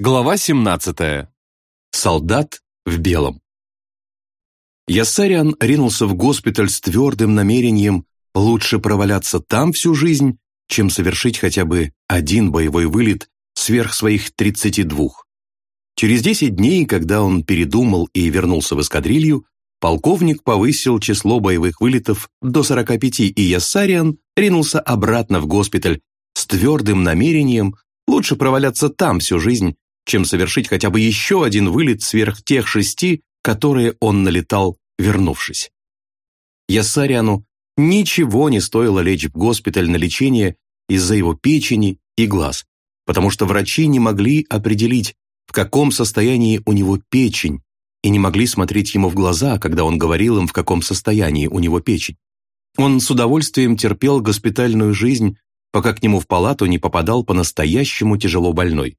Глава 17. Солдат в белом. Яссариан ринулся в госпиталь с твердым намерением лучше проваляться там всю жизнь, чем совершить хотя бы один боевой вылет сверх своих 32. Через 10 дней, когда он передумал и вернулся в эскадрилью, полковник повысил число боевых вылетов до 45, и Яссариан ринулся обратно в госпиталь с твердым намерением лучше проваляться там всю жизнь, чем совершить хотя бы еще один вылет сверх тех шести, которые он налетал, вернувшись. Яссариану ничего не стоило лечь в госпиталь на лечение из-за его печени и глаз, потому что врачи не могли определить, в каком состоянии у него печень, и не могли смотреть ему в глаза, когда он говорил им, в каком состоянии у него печень. Он с удовольствием терпел госпитальную жизнь, пока к нему в палату не попадал по-настоящему тяжело больной.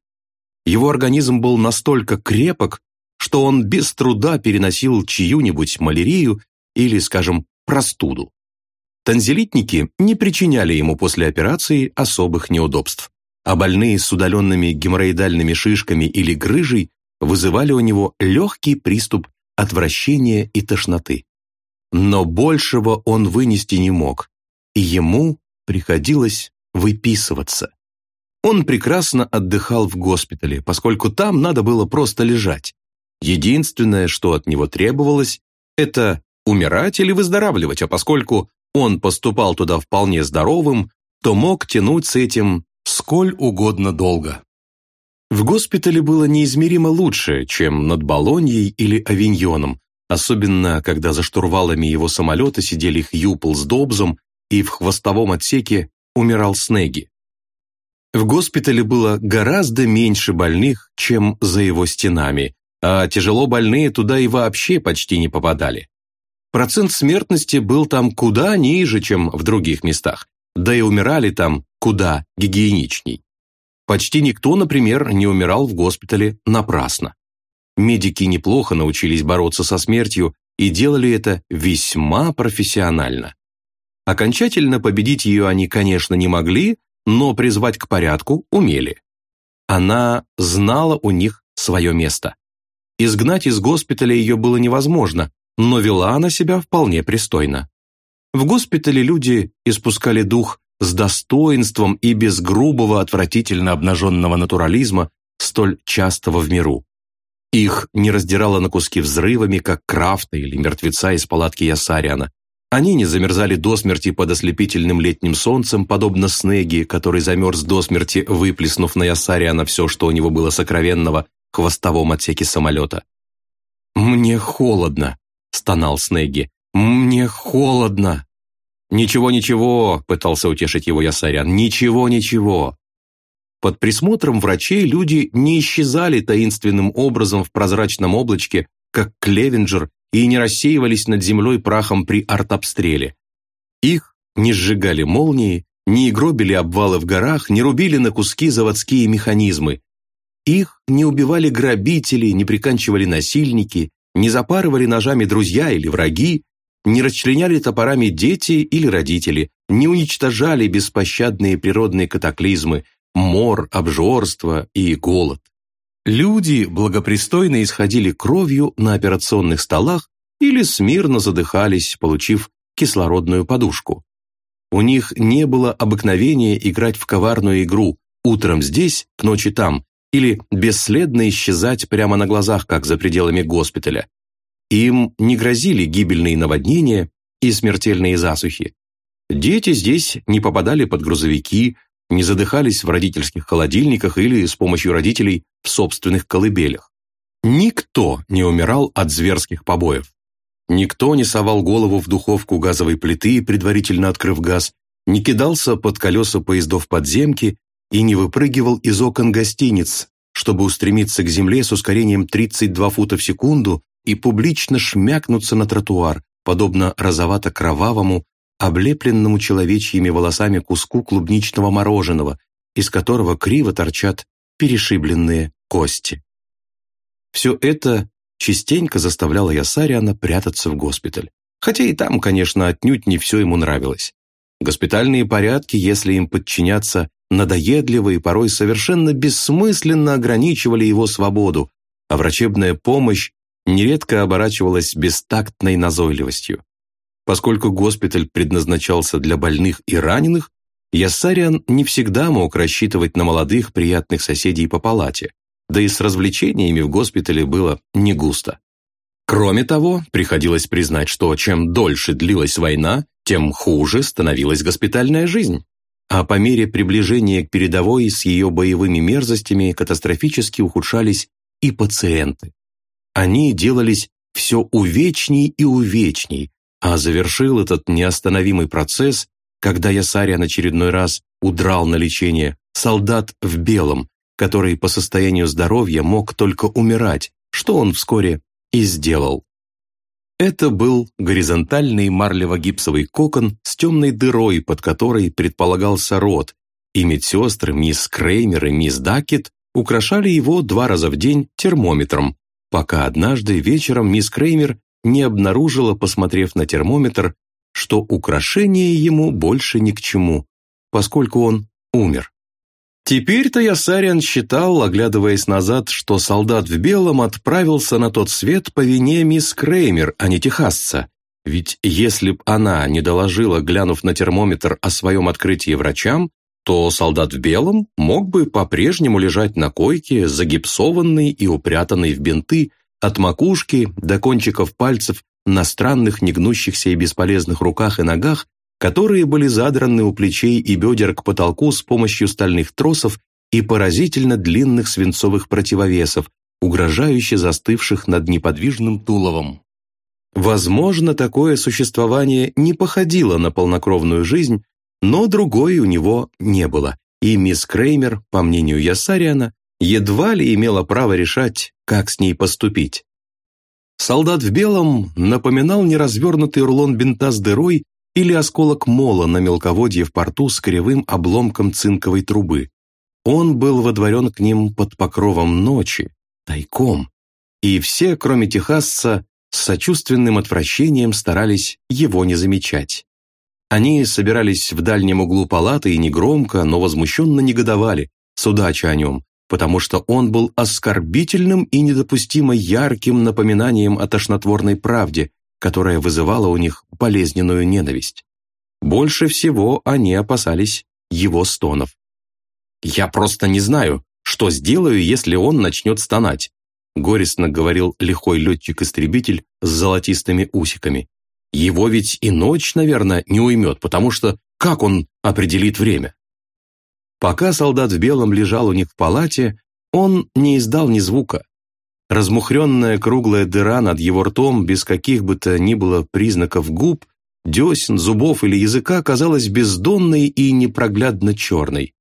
Его организм был настолько крепок, что он без труда переносил чью-нибудь малярию или, скажем, простуду. Танзелитники не причиняли ему после операции особых неудобств, а больные с удаленными геморроидальными шишками или грыжей вызывали у него легкий приступ отвращения и тошноты. Но большего он вынести не мог, и ему приходилось выписываться. Он прекрасно отдыхал в госпитале, поскольку там надо было просто лежать. Единственное, что от него требовалось, это умирать или выздоравливать, а поскольку он поступал туда вполне здоровым, то мог тянуть с этим сколь угодно долго. В госпитале было неизмеримо лучше, чем над Болоньей или Авиньоном, особенно когда за штурвалами его самолета сидели Хьюпл с Добзом и в хвостовом отсеке умирал Снеги. В госпитале было гораздо меньше больных, чем за его стенами, а тяжело больные туда и вообще почти не попадали. Процент смертности был там куда ниже, чем в других местах, да и умирали там куда гигиеничней. Почти никто, например, не умирал в госпитале напрасно. Медики неплохо научились бороться со смертью и делали это весьма профессионально. Окончательно победить ее они, конечно, не могли, но призвать к порядку умели. Она знала у них свое место. Изгнать из госпиталя ее было невозможно, но вела она себя вполне пристойно. В госпитале люди испускали дух с достоинством и без грубого отвратительно обнаженного натурализма, столь частого в миру. Их не раздирало на куски взрывами, как Крафта или мертвеца из палатки Ясариана. Они не замерзали до смерти под ослепительным летним солнцем, подобно Снеги, который замерз до смерти, выплеснув на Ясариана все, что у него было сокровенного в хвостовом отсеке самолета. «Мне холодно», — стонал Снеги. «Мне холодно». «Ничего-ничего», — пытался утешить его Ясариан, «ничего-ничего». Под присмотром врачей люди не исчезали таинственным образом в прозрачном облачке, как Клевенджер и не рассеивались над землей прахом при артобстреле. Их не сжигали молнии, не гробили обвалы в горах, не рубили на куски заводские механизмы. Их не убивали грабители, не приканчивали насильники, не запарывали ножами друзья или враги, не расчленяли топорами дети или родители, не уничтожали беспощадные природные катаклизмы, мор, обжорство и голод. Люди благопристойно исходили кровью на операционных столах или смирно задыхались, получив кислородную подушку. У них не было обыкновения играть в коварную игру «утром здесь, к ночи там» или бесследно исчезать прямо на глазах, как за пределами госпиталя. Им не грозили гибельные наводнения и смертельные засухи. Дети здесь не попадали под грузовики, не задыхались в родительских холодильниках или с помощью родителей в собственных колыбелях. Никто не умирал от зверских побоев. Никто не совал голову в духовку газовой плиты, предварительно открыв газ, не кидался под колеса поездов подземки и не выпрыгивал из окон гостиниц, чтобы устремиться к земле с ускорением 32 фута в секунду и публично шмякнуться на тротуар, подобно розовато-кровавому, облепленному человечьими волосами куску клубничного мороженого, из которого криво торчат перешибленные кости. Все это частенько заставляло Ясариана прятаться в госпиталь. Хотя и там, конечно, отнюдь не все ему нравилось. Госпитальные порядки, если им подчиняться, надоедливо и порой совершенно бессмысленно ограничивали его свободу, а врачебная помощь нередко оборачивалась бестактной назойливостью. Поскольку госпиталь предназначался для больных и раненых, Яссариан не всегда мог рассчитывать на молодых приятных соседей по палате, да и с развлечениями в госпитале было не густо. Кроме того, приходилось признать, что чем дольше длилась война, тем хуже становилась госпитальная жизнь. А по мере приближения к передовой с ее боевыми мерзостями катастрофически ухудшались и пациенты. Они делались все увечней и увечней, а завершил этот неостановимый процесс, когда Ясариан очередной раз удрал на лечение солдат в белом, который по состоянию здоровья мог только умирать, что он вскоре и сделал. Это был горизонтальный марлево-гипсовый кокон с темной дырой, под которой предполагался рот, и медсестры мисс Креймер и мисс Дакет украшали его два раза в день термометром, пока однажды вечером мисс Креймер не обнаружила, посмотрев на термометр, что украшение ему больше ни к чему, поскольку он умер. Теперь-то Ясариан считал, оглядываясь назад, что солдат в белом отправился на тот свет по вине мисс Креймер, а не техасца. Ведь если б она не доложила, глянув на термометр о своем открытии врачам, то солдат в белом мог бы по-прежнему лежать на койке, загипсованный и упрятанный в бинты, от макушки до кончиков пальцев на странных негнущихся и бесполезных руках и ногах, которые были задраны у плечей и бедер к потолку с помощью стальных тросов и поразительно длинных свинцовых противовесов, угрожающе застывших над неподвижным туловом. Возможно, такое существование не походило на полнокровную жизнь, но другой у него не было, и мисс Креймер, по мнению Ясариана, едва ли имела право решать, как с ней поступить. Солдат в белом напоминал неразвернутый рулон бинта с дырой или осколок мола на мелководье в порту с кривым обломком цинковой трубы. Он был водворен к ним под покровом ночи, тайком, и все, кроме техасца, с сочувственным отвращением старались его не замечать. Они собирались в дальнем углу палаты и негромко, но возмущенно негодовали, судача о нем, потому что он был оскорбительным и недопустимо ярким напоминанием о тошнотворной правде, которая вызывала у них болезненную ненависть. Больше всего они опасались его стонов. «Я просто не знаю, что сделаю, если он начнет стонать», горестно говорил лихой летчик-истребитель с золотистыми усиками. «Его ведь и ночь, наверное, не уймет, потому что как он определит время?» Пока солдат в белом лежал у них в палате, он не издал ни звука. Размухренная круглая дыра над его ртом, без каких бы то ни было признаков губ, десен, зубов или языка, казалась бездонной и непроглядно черной.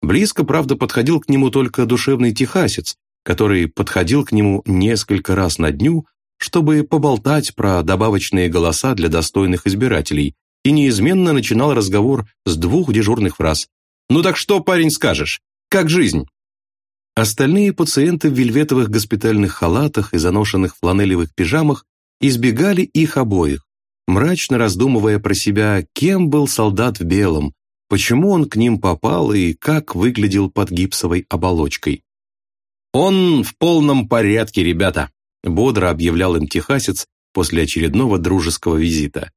Близко, правда, подходил к нему только душевный техасец, который подходил к нему несколько раз на дню, чтобы поболтать про добавочные голоса для достойных избирателей, и неизменно начинал разговор с двух дежурных фраз. «Ну так что, парень, скажешь? Как жизнь?» Остальные пациенты в вельветовых госпитальных халатах и заношенных фланелевых пижамах избегали их обоих, мрачно раздумывая про себя, кем был солдат в белом, почему он к ним попал и как выглядел под гипсовой оболочкой. «Он в полном порядке, ребята», — бодро объявлял им техасец после очередного дружеского визита.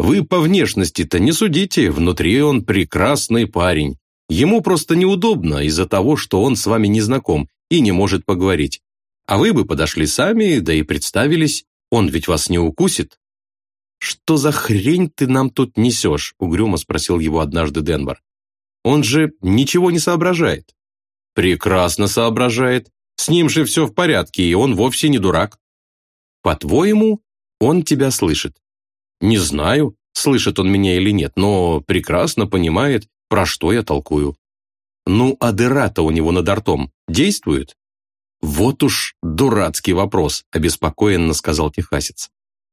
«Вы по внешности-то не судите, внутри он прекрасный парень. Ему просто неудобно из-за того, что он с вами не знаком и не может поговорить. А вы бы подошли сами, да и представились. Он ведь вас не укусит». «Что за хрень ты нам тут несешь?» — угрюмо спросил его однажды Денвер. «Он же ничего не соображает». «Прекрасно соображает. С ним же все в порядке, и он вовсе не дурак». «По-твоему, он тебя слышит?» «Не знаю, слышит он меня или нет, но прекрасно понимает, про что я толкую? Ну, а дыра-то у него над ртом действует? Вот уж дурацкий вопрос, обеспокоенно сказал техасец.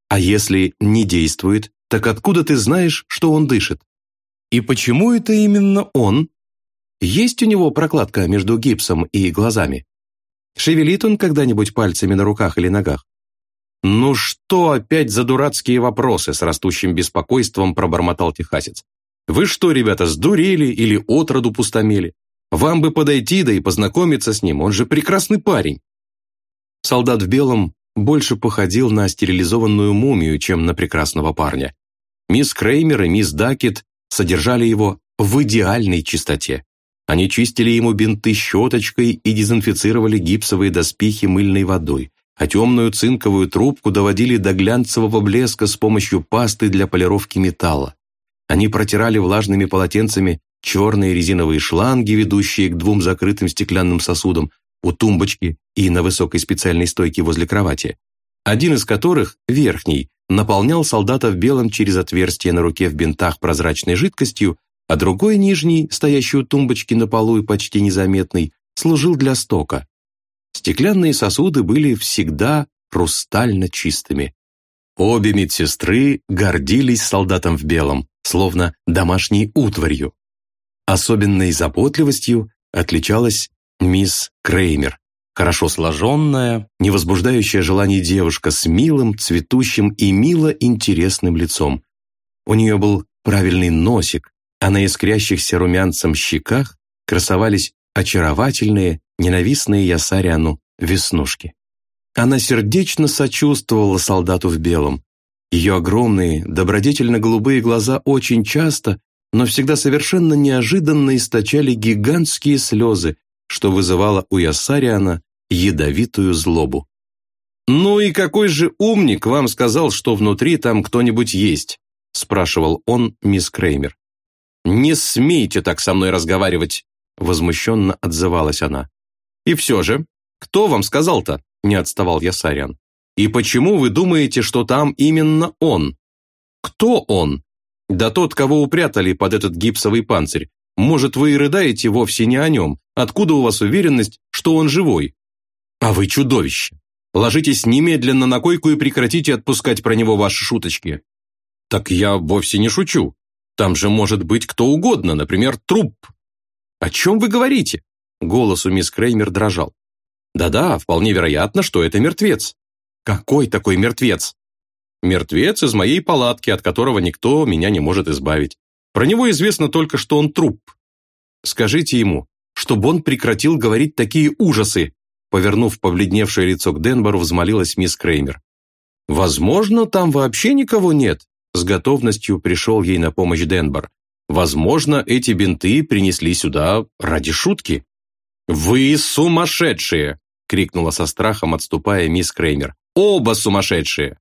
А если не действует, так откуда ты знаешь, что он дышит? И почему это именно он? Есть у него прокладка между гипсом и глазами? Шевелит он когда-нибудь пальцами на руках или ногах? «Ну что опять за дурацкие вопросы?» с растущим беспокойством пробормотал техасец. Вы что, ребята, сдурели или отроду пустомели? Вам бы подойти, да и познакомиться с ним, он же прекрасный парень». Солдат в белом больше походил на стерилизованную мумию, чем на прекрасного парня. Мисс Креймер и мисс Дакет содержали его в идеальной чистоте. Они чистили ему бинты щеточкой и дезинфицировали гипсовые доспехи мыльной водой, а темную цинковую трубку доводили до глянцевого блеска с помощью пасты для полировки металла. Они протирали влажными полотенцами черные резиновые шланги, ведущие к двум закрытым стеклянным сосудам у тумбочки и на высокой специальной стойке возле кровати, один из которых, верхний, наполнял солдата в белом через отверстие на руке в бинтах прозрачной жидкостью, а другой, нижний, стоящий у тумбочки на полу и почти незаметный, служил для стока. Стеклянные сосуды были всегда хрустально чистыми. Обе медсестры гордились солдатом в белом, словно домашней утварью. Особенной заботливостью отличалась мисс Креймер, хорошо сложенная, не возбуждающая желаний девушка с милым, цветущим и мило интересным лицом. У нее был правильный носик, а на искрящихся румянцем щеках красовались очаровательные, ненавистные Ясариану веснушки. Она сердечно сочувствовала солдату в белом. Ее огромные, добродетельно-голубые глаза очень часто, но всегда совершенно неожиданно источали гигантские слезы, что вызывало у Ясариана ядовитую злобу. «Ну и какой же умник вам сказал, что внутри там кто-нибудь есть?» спрашивал он мисс Креймер. «Не смейте так со мной разговаривать!» возмущенно отзывалась она. «И все же, кто вам сказал-то?» не отставал Ясариан. «И почему вы думаете, что там именно он? Кто он? Да тот, кого упрятали под этот гипсовый панцирь. Может, вы и рыдаете вовсе не о нем. Откуда у вас уверенность, что он живой? А вы чудовище. Ложитесь немедленно на койку и прекратите отпускать про него ваши шуточки. Так я вовсе не шучу. Там же может быть кто угодно, например, труп. О чем вы говорите? Голос у мисс Креймер дрожал. Да-да, вполне вероятно, что это мертвец. Какой такой мертвец? Мертвец из моей палатки, от которого никто меня не может избавить. Про него известно только, что он труп. Скажите ему, чтобы он прекратил говорить такие ужасы, повернув побледневшее лицо к Денбору, взмолилась мисс Креймер. «Возможно, там вообще никого нет», с готовностью пришел ей на помощь Денбор. «Возможно, эти бинты принесли сюда ради шутки». «Вы сумасшедшие!» — крикнула со страхом, отступая мисс Креймер. «Оба сумасшедшие!»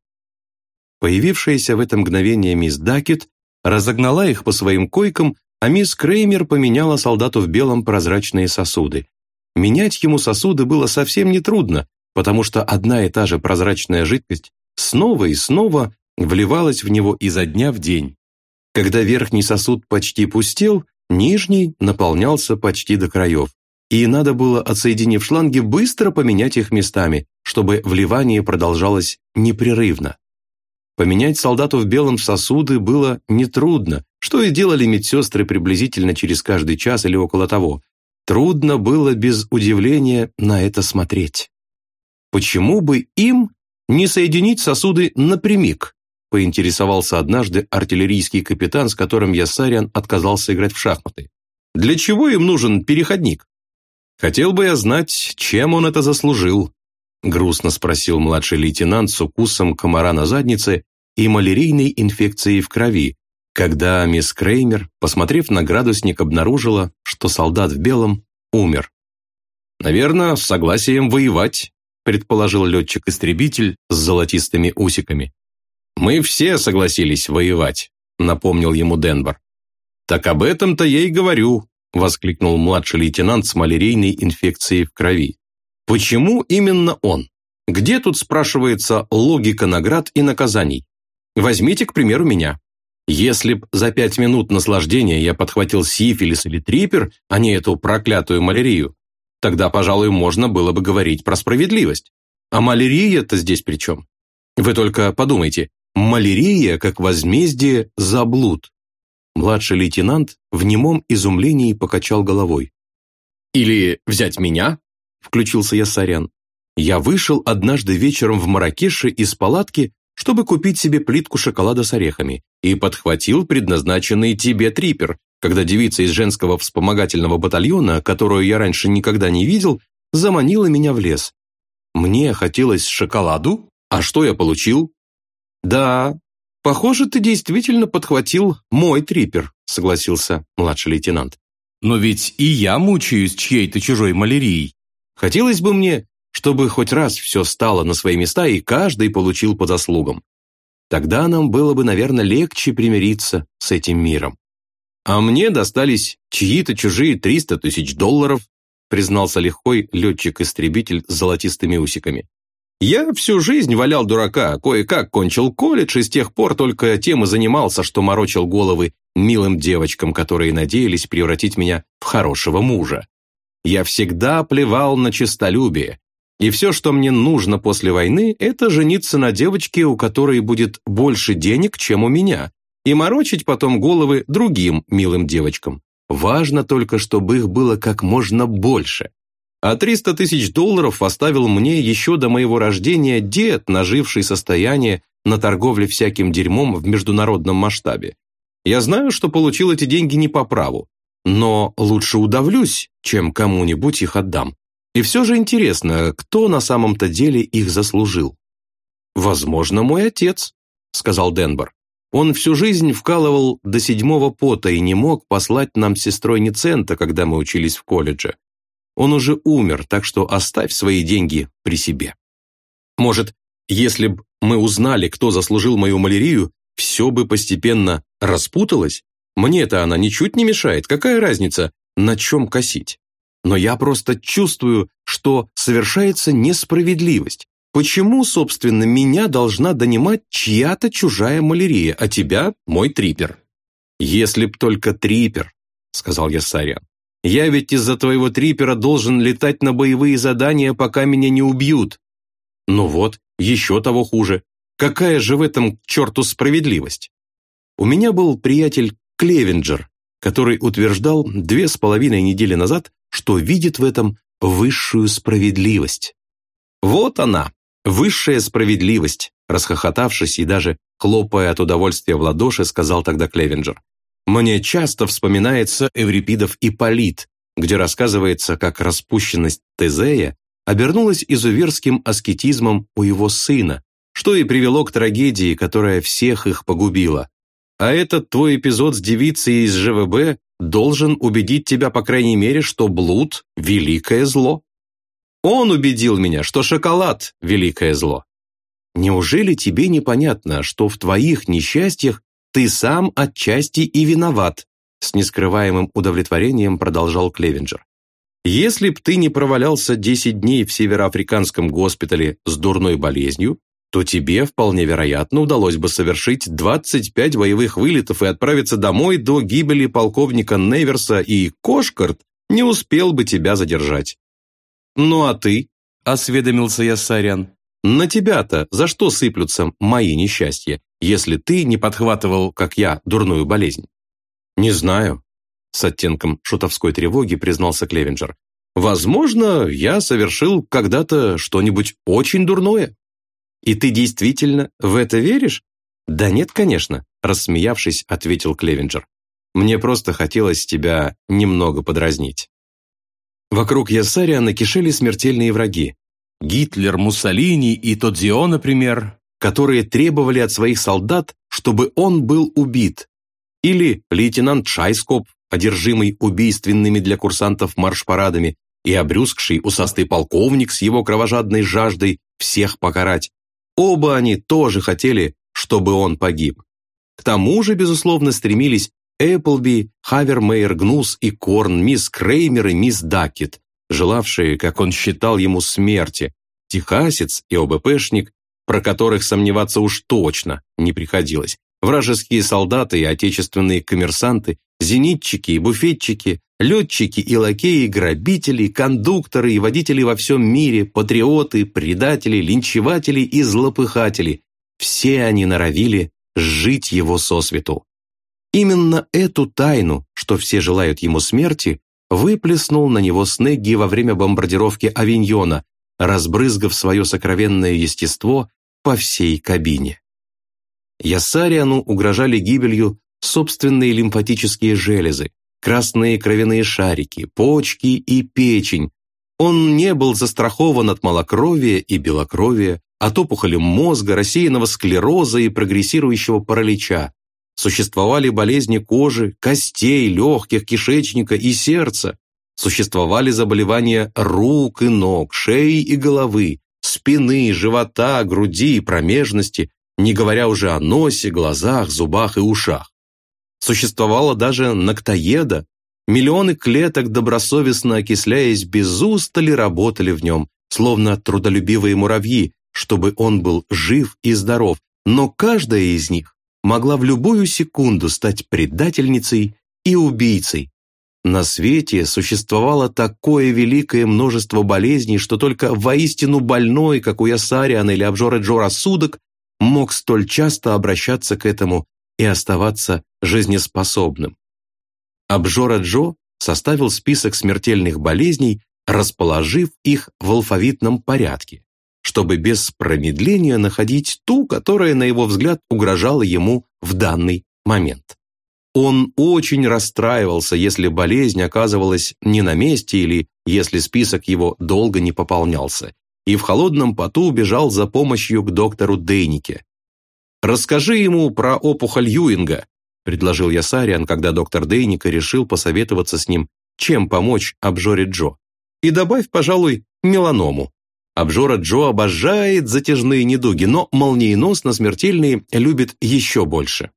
Появившаяся в это мгновение мисс Дакет разогнала их по своим койкам, а мисс Креймер поменяла солдату в белом прозрачные сосуды. Менять ему сосуды было совсем нетрудно, потому что одна и та же прозрачная жидкость снова и снова вливалась в него изо дня в день. Когда верхний сосуд почти пустел, нижний наполнялся почти до краев, и надо было, отсоединив шланги, быстро поменять их местами, чтобы вливание продолжалось непрерывно. Поменять солдату в белом сосуды было нетрудно, что и делали медсестры приблизительно через каждый час или около того. Трудно было без удивления на это смотреть. Почему бы им не соединить сосуды напрямик? поинтересовался однажды артиллерийский капитан, с которым Ясариан отказался играть в шахматы. Для чего им нужен переходник? Хотел бы я знать, чем он это заслужил, грустно спросил младший лейтенант с укусом комара на заднице и малярийной инфекцией в крови, когда мисс Креймер, посмотрев на градусник, обнаружила, что солдат в белом умер. «Наверное, с согласием воевать», предположил летчик-истребитель с золотистыми усиками. «Мы все согласились воевать», напомнил ему Денбор. «Так об этом-то я и говорю», воскликнул младший лейтенант с малярийной инфекцией в крови. «Почему именно он? Где тут, спрашивается, логика наград и наказаний? Возьмите, к примеру, меня. Если б за пять минут наслаждения я подхватил сифилис или трипер, а не эту проклятую малярию, тогда, пожалуй, можно было бы говорить про справедливость. А малярия-то здесь при чем? Вы только подумайте, малярия как возмездие за блуд. Младший лейтенант в немом изумлении покачал головой. «Или взять меня?» – включился я Сарян. Я вышел однажды вечером в Маракеше из палатки, чтобы купить себе плитку шоколада с орехами, и подхватил предназначенный тебе трипер, когда девица из женского вспомогательного батальона, которую я раньше никогда не видел, заманила меня в лес. Мне хотелось шоколаду, а что я получил? Да, похоже, ты действительно подхватил мой трипер, согласился младший лейтенант. Но ведь и я мучаюсь чьей-то чужой малярией. Хотелось бы мне, чтобы хоть раз все стало на свои места и каждый получил по заслугам. Тогда нам было бы, наверное, легче примириться с этим миром. А мне достались чьи-то чужие 300 тысяч долларов, признался лихой летчик-истребитель с золотистыми усиками. Я всю жизнь валял дурака, кое-как кончил колледж и с тех пор только тем и занимался, что морочил головы милым девочкам, которые надеялись превратить меня в хорошего мужа. Я всегда плевал на честолюбие, и все, что мне нужно после войны, это жениться на девочке, у которой будет больше денег, чем у меня, и морочить потом головы другим милым девочкам. Важно только, чтобы их было как можно больше. А 300 тысяч долларов оставил мне еще до моего рождения дед, наживший состояние на торговле всяким дерьмом в международном масштабе. Я знаю, что получил эти деньги не по праву, но лучше удавлюсь, чем кому-нибудь их отдам. И все же интересно, кто на самом-то деле их заслужил? «Возможно, мой отец», — сказал Денбор. «Он всю жизнь вкалывал до седьмого пота и не мог послать нам с сестрой ни цента, когда мы учились в колледже. Он уже умер, так что оставь свои деньги при себе. Может, если б мы узнали, кто заслужил мою малярию, все бы постепенно распуталось? Мне-то она ничуть не мешает, какая разница, на чем косить?» но я просто чувствую, что совершается несправедливость. Почему, собственно, меня должна донимать чья-то чужая малярия, а тебя – мой трипер? Если б только трипер, сказал я Сариан. Я ведь из-за твоего трипера должен летать на боевые задания, пока меня не убьют. Ну вот, еще того хуже. Какая же в этом к черту справедливость? У меня был приятель Клевенджер, который утверждал две с половиной недели назад, что видит в этом высшую справедливость. Вот она, высшая справедливость, расхохотавшись и даже хлопая от удовольствия в ладоши, сказал тогда Клевенджер. Мне часто вспоминается Эврипидов Ипполит, где рассказывается, как распущенность Тезея обернулась изуверским аскетизмом у его сына, что и привело к трагедии, которая всех их погубила. А этот твой эпизод с девицей из ЖВБ должен убедить тебя, по крайней мере, что блуд – великое зло. Он убедил меня, что шоколад – великое зло. Неужели тебе непонятно, что в твоих несчастьях ты сам отчасти и виноват? С нескрываемым удовлетворением продолжал Клевенджер. Если б ты не провалялся 10 дней в североафриканском госпитале с дурной болезнью, то тебе вполне вероятно удалось бы совершить 25 боевых вылетов и отправиться домой до гибели полковника Неверса, и Кошкарт не успел бы тебя задержать. «Ну а ты?» – осведомился я Сарян. «На тебя-то за что сыплются мои несчастья, если ты не подхватывал, как я, дурную болезнь?» «Не знаю», – с оттенком шутовской тревоги признался Клевенджер. «Возможно, я совершил когда-то что-нибудь очень дурное». «И ты действительно в это веришь?» «Да нет, конечно», – рассмеявшись, ответил Клевенджер. «Мне просто хотелось тебя немного подразнить». Вокруг Ясария накишели смертельные враги. Гитлер, Муссолини и Тодзио, например, которые требовали от своих солдат, чтобы он был убит. Или лейтенант Шайскоп, одержимый убийственными для курсантов марш-парадами, и обрюзгший усастый полковник с его кровожадной жаждой всех покарать. Оба они тоже хотели, чтобы он погиб. К тому же, безусловно, стремились Эпплби, Хавермейер Гнус и Корн, мисс Креймер и мисс Дакет, желавшие, как он считал ему, смерти, техасец и ОБПшник, про которых сомневаться уж точно не приходилось, вражеские солдаты и отечественные коммерсанты, зенитчики и буфетчики, летчики и лакеи, грабители, кондукторы и водители во всем мире, патриоты, предатели, линчеватели и злопыхатели. Все они норовили сжить его сосвету. Именно эту тайну, что все желают ему смерти, выплеснул на него Снегги во время бомбардировки Авиньона, разбрызгав свое сокровенное естество по всей кабине. Ясариану угрожали гибелью собственные лимфатические железы, красные кровяные шарики, почки и печень. Он не был застрахован от малокровия и белокровия, от опухоли мозга, рассеянного склероза и прогрессирующего паралича. Существовали болезни кожи, костей, легких, кишечника и сердца. Существовали заболевания рук и ног, шеи и головы, спины, живота, груди и промежности, не говоря уже о носе, глазах, зубах и ушах. Существовало даже ноктоеда. Миллионы клеток, добросовестно окисляясь, без устали работали в нем, словно трудолюбивые муравьи, чтобы он был жив и здоров, но каждая из них могла в любую секунду стать предательницей и убийцей. На свете существовало такое великое множество болезней, что только воистину больной, как у Ясариана или обжора Джо рассудок, мог столь часто обращаться к этому и оставаться жизнеспособным. Обжора Джо составил список смертельных болезней, расположив их в алфавитном порядке, чтобы без промедления находить ту, которая, на его взгляд, угрожала ему в данный момент. Он очень расстраивался, если болезнь оказывалась не на месте или если список его долго не пополнялся, и в холодном поту бежал за помощью к доктору Дейнике. «Расскажи ему про опухоль Юинга», – предложил я Сариан, когда доктор Дейника решил посоветоваться с ним, чем помочь обжоре Джо. «И добавь, пожалуй, меланому. Обжора Джо обожает затяжные недуги, но молниеносно смертельные любит еще больше».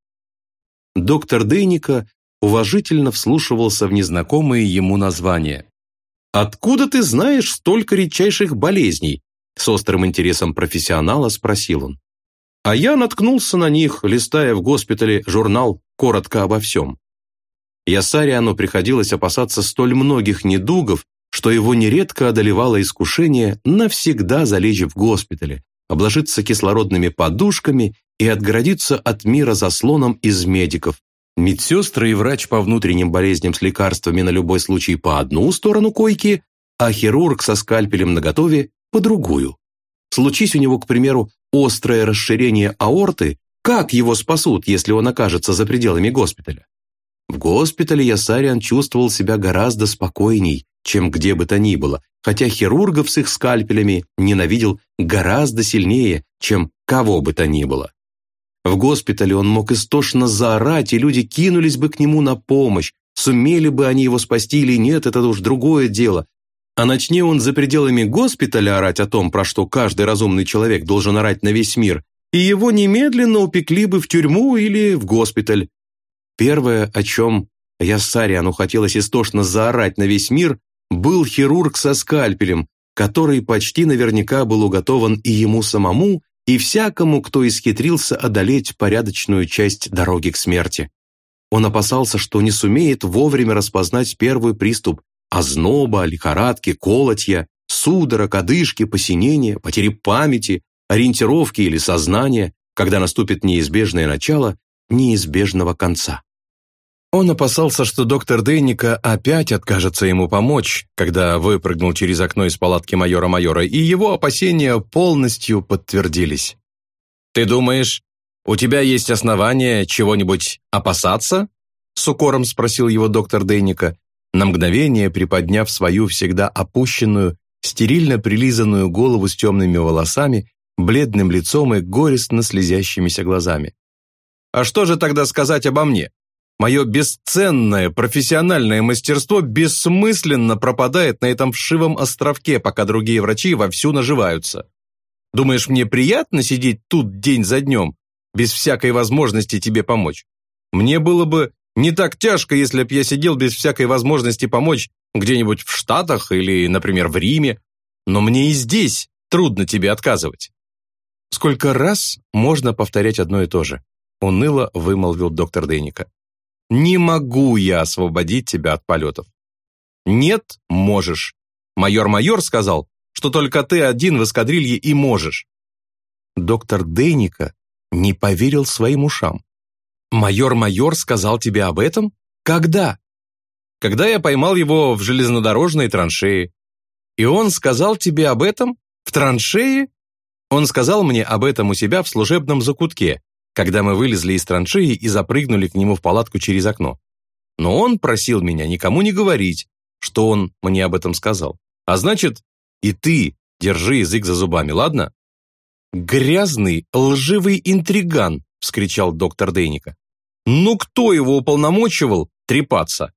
Доктор Дейника уважительно вслушивался в незнакомые ему названия. «Откуда ты знаешь столько редчайших болезней?» С острым интересом профессионала спросил он. А я наткнулся на них, листая в госпитале журнал «Коротко обо всем». Ясариану приходилось опасаться столь многих недугов, что его нередко одолевало искушение навсегда залечь в госпитале, обложиться кислородными подушками и отгородиться от мира заслоном из медиков, Медсестры и врач по внутренним болезням с лекарствами на любой случай по одну сторону койки, а хирург со скальпелем наготове по другую. Случись у него, к примеру, острое расширение аорты, как его спасут, если он окажется за пределами госпиталя? В госпитале Ясариан чувствовал себя гораздо спокойней, чем где бы то ни было, хотя хирургов с их скальпелями ненавидел гораздо сильнее, чем кого бы то ни было. В госпитале он мог истошно заорать, и люди кинулись бы к нему на помощь. Сумели бы они его спасти или нет, это уж другое дело. А начне он за пределами госпиталя орать о том, про что каждый разумный человек должен орать на весь мир, и его немедленно упекли бы в тюрьму или в госпиталь. Первое, о чем я Яссариану хотелось истошно заорать на весь мир, был хирург со скальпелем, который почти наверняка был уготован и ему самому, и всякому, кто исхитрился одолеть порядочную часть дороги к смерти. Он опасался, что не сумеет вовремя распознать первый приступ озноба, лихорадки, колотья, судорог, одышки, посинения, потери памяти, ориентировки или сознания, когда наступит неизбежное начало неизбежного конца. Он опасался, что доктор Дейника опять откажется ему помочь, когда выпрыгнул через окно из палатки майора-майора, и его опасения полностью подтвердились. «Ты думаешь, у тебя есть основания чего-нибудь опасаться?» С укором спросил его доктор Дейника, на мгновение приподняв свою всегда опущенную, стерильно прилизанную голову с темными волосами, бледным лицом и горестно слезящимися глазами. «А что же тогда сказать обо мне?» Мое бесценное профессиональное мастерство бессмысленно пропадает на этом вшивом островке, пока другие врачи вовсю наживаются. Думаешь, мне приятно сидеть тут день за днем, без всякой возможности тебе помочь? Мне было бы не так тяжко, если б я сидел без всякой возможности помочь где-нибудь в Штатах или, например, в Риме, но мне и здесь трудно тебе отказывать. Сколько раз можно повторять одно и то же? Уныло вымолвил доктор Дейника. Не могу я освободить тебя от полетов. Нет, можешь. Майор-майор сказал, что только ты один в эскадрилье и можешь. Доктор Дейника не поверил своим ушам. Майор-майор сказал тебе об этом? Когда? Когда я поймал его в железнодорожной траншее. И он сказал тебе об этом? В траншее? Он сказал мне об этом у себя в служебном закутке. Когда мы вылезли из траншеи и запрыгнули к нему в палатку через окно. Но он просил меня никому не говорить, что он мне об этом сказал. А значит, и ты держи язык за зубами, ладно? «Грязный, лживый интриган!» — вскричал доктор Дейника. «Ну кто его уполномочивал трепаться?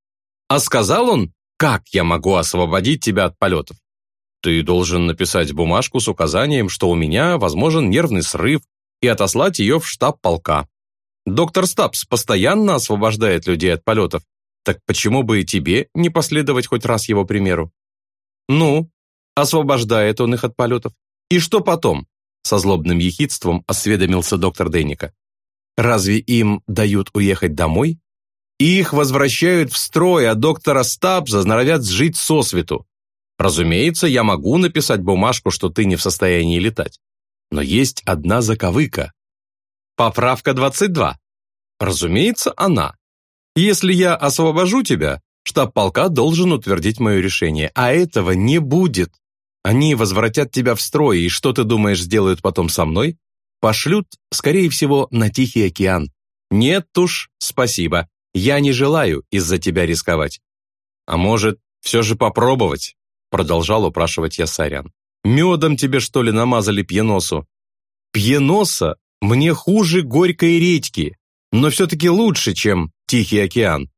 А сказал он, как я могу освободить тебя от полетов? Ты должен написать бумажку с указанием, что у меня возможен нервный срыв, и отослать ее в штаб полка. Доктор Стапс постоянно освобождает людей от полетов, так почему бы и тебе не последовать хоть раз его примеру? Ну, освобождает он их от полетов. И что потом? Со злобным ехидством осведомился доктор Денника. Разве им дают уехать домой? Их возвращают в строй, а доктора Стабза норовят сжить сосвету. Разумеется, я могу написать бумажку, что ты не в состоянии летать. Но есть одна заковыка. Поправка 22. Разумеется, она. Если я освобожу тебя, штаб полка должен утвердить мое решение, а этого не будет. Они возвратят тебя в строй, и что ты думаешь сделают потом со мной? Пошлют, скорее всего, на Тихий океан. Нет уж, спасибо. Я не желаю из-за тебя рисковать. А может, все же попробовать? Продолжал упрашивать я Сарян. Медом тебе, что ли, намазали пьеносу? Пьеноса мне хуже горькой редьки, но все-таки лучше, чем Тихий океан.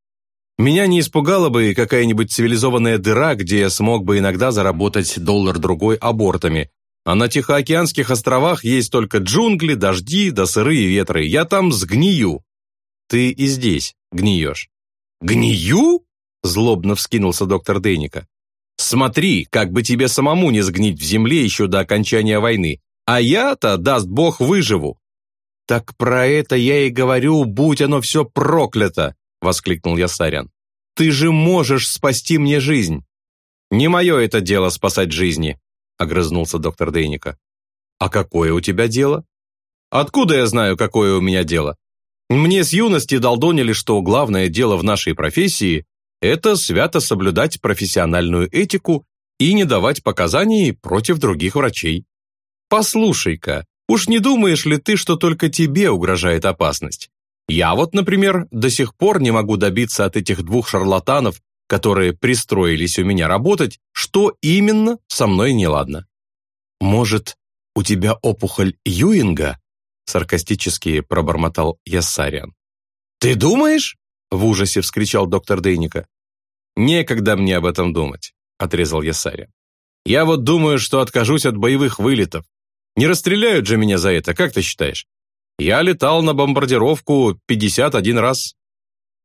Меня не испугала бы какая-нибудь цивилизованная дыра, где я смог бы иногда заработать доллар-другой абортами. А на Тихоокеанских островах есть только джунгли, дожди да сырые ветры. Я там сгнию. Ты и здесь гниешь. Гнию? Злобно вскинулся доктор Дейника. Смотри, как бы тебе самому не сгнить в земле еще до окончания войны. А я-то, даст бог, выживу. Так про это я и говорю, будь оно все проклято, воскликнул я Сарян. Ты же можешь спасти мне жизнь. Не мое это дело спасать жизни, огрызнулся доктор Дейника. А какое у тебя дело? Откуда я знаю, какое у меня дело? Мне с юности долдонили, что главное дело в нашей профессии это свято соблюдать профессиональную этику и не давать показаний против других врачей. Послушай-ка, уж не думаешь ли ты, что только тебе угрожает опасность? Я вот, например, до сих пор не могу добиться от этих двух шарлатанов, которые пристроились у меня работать, что именно со мной неладно. Может, у тебя опухоль Юинга? Саркастически пробормотал Яссариан. Ты думаешь? В ужасе вскричал доктор Дейника. «Некогда мне об этом думать», — отрезал Ясаря. «Я вот думаю, что откажусь от боевых вылетов. Не расстреляют же меня за это, как ты считаешь? Я летал на бомбардировку 51 раз.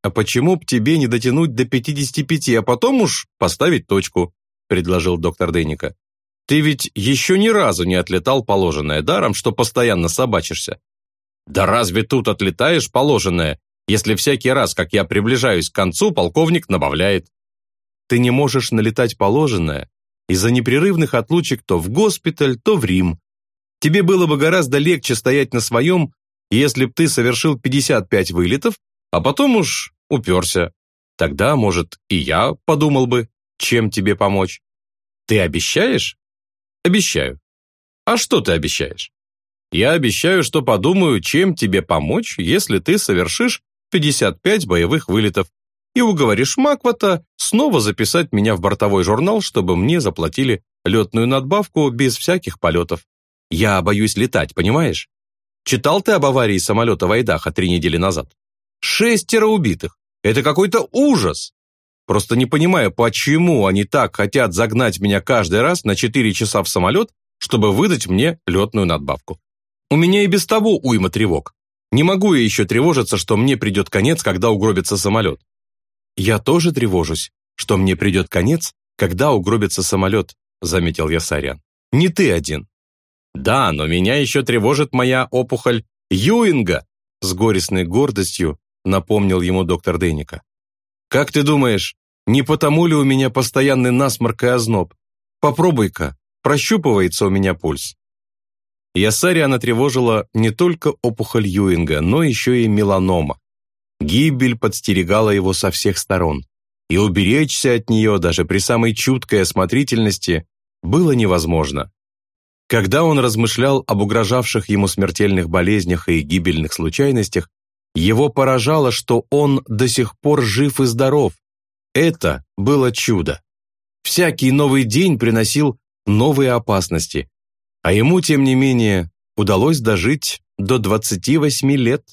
А почему б тебе не дотянуть до 55, а потом уж поставить точку?» — предложил доктор Дейника. «Ты ведь еще ни разу не отлетал положенное даром, что постоянно собачишься. Да разве тут отлетаешь положенное, если всякий раз, как я приближаюсь к концу, полковник набавляет. Ты не можешь налетать положенное из-за непрерывных отлучек то в госпиталь, то в Рим. Тебе было бы гораздо легче стоять на своем, если б ты совершил 55 вылетов, а потом уж уперся. Тогда, может, и я подумал бы, чем тебе помочь. Ты обещаешь? Обещаю. А что ты обещаешь? Я обещаю, что подумаю, чем тебе помочь, если ты совершишь 55 боевых вылетов, и уговоришь Маквата снова записать меня в бортовой журнал, чтобы мне заплатили летную надбавку без всяких полетов. Я боюсь летать, понимаешь? Читал ты об аварии самолета в Айдаха три недели назад? Шестеро убитых. Это какой-то ужас. Просто не понимаю, почему они так хотят загнать меня каждый раз на 4 часа в самолет, чтобы выдать мне летную надбавку. У меня и без того уйма тревог. Не могу я еще тревожиться, что мне придет конец, когда угробится самолет. Я тоже тревожусь, что мне придет конец, когда угробится самолет, заметил я Сарян. Не ты один. Да, но меня еще тревожит моя опухоль Юинга, с горестной гордостью напомнил ему доктор Деника. Как ты думаешь, не потому ли у меня постоянный насморк и озноб? Попробуй-ка, прощупывается у меня пульс. Ясариана тревожила не только опухоль Юинга, но еще и меланома. Гибель подстерегала его со всех сторон, и уберечься от нее даже при самой чуткой осмотрительности было невозможно. Когда он размышлял об угрожавших ему смертельных болезнях и гибельных случайностях, его поражало, что он до сих пор жив и здоров. Это было чудо. Всякий новый день приносил новые опасности, а ему, тем не менее, удалось дожить до 28 лет.